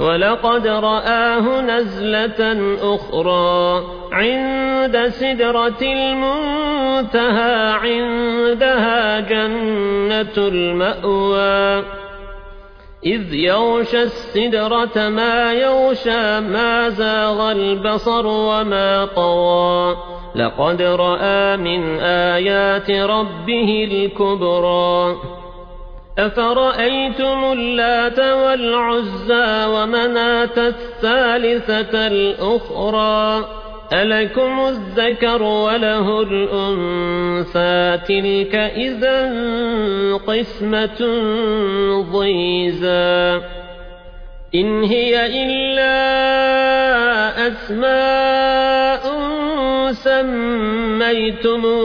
ولقد رآه نزلة أخرى عند سدرة المنتهى عندها جنة المأوى. إذ يغشى السدرة ما يغشى ما زاغ البصر وما طوى لقد رأى من آيات ربه الكبرى. أفرأيتم اللات والعزى ومناة الثالثة الأخرى ألكم الذكر وله الأنثى تلك إذا قسمة ضيزى إن هي إلا أسماء سميتموها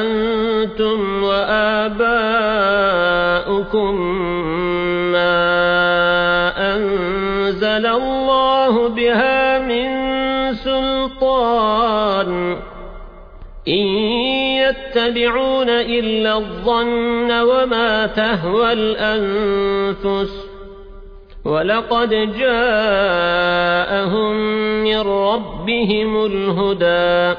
أنتم وآباؤكم ما أنزل الله بها من سلطان. إن يتبعون إلا الظن وما تهوى الأنفس. ولقد جاءهم من ربهم الهدى.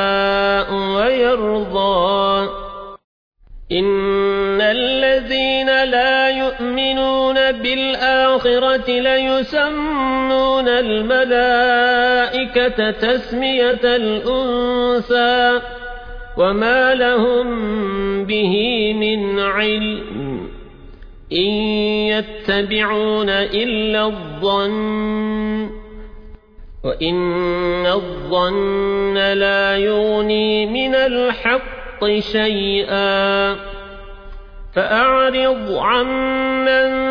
بالآخرة ليسمون الملائكة تسمية الأنثى وما لهم به من علم إن يتبعون إلا الظن وإن الظن لا يغني من الحق شيئا فأعرض عمن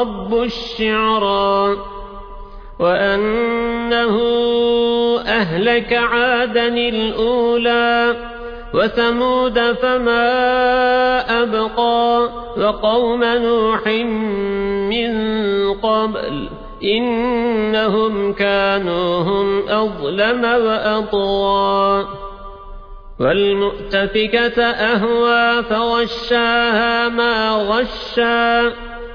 رب الشعرى وأنه أهلك عادا الأولى وثمود فما أبقى وقوم نوح من قبل إنهم كانوا هم أظلم وأطغى والمؤتفكة أهوى فغشاها ما غشا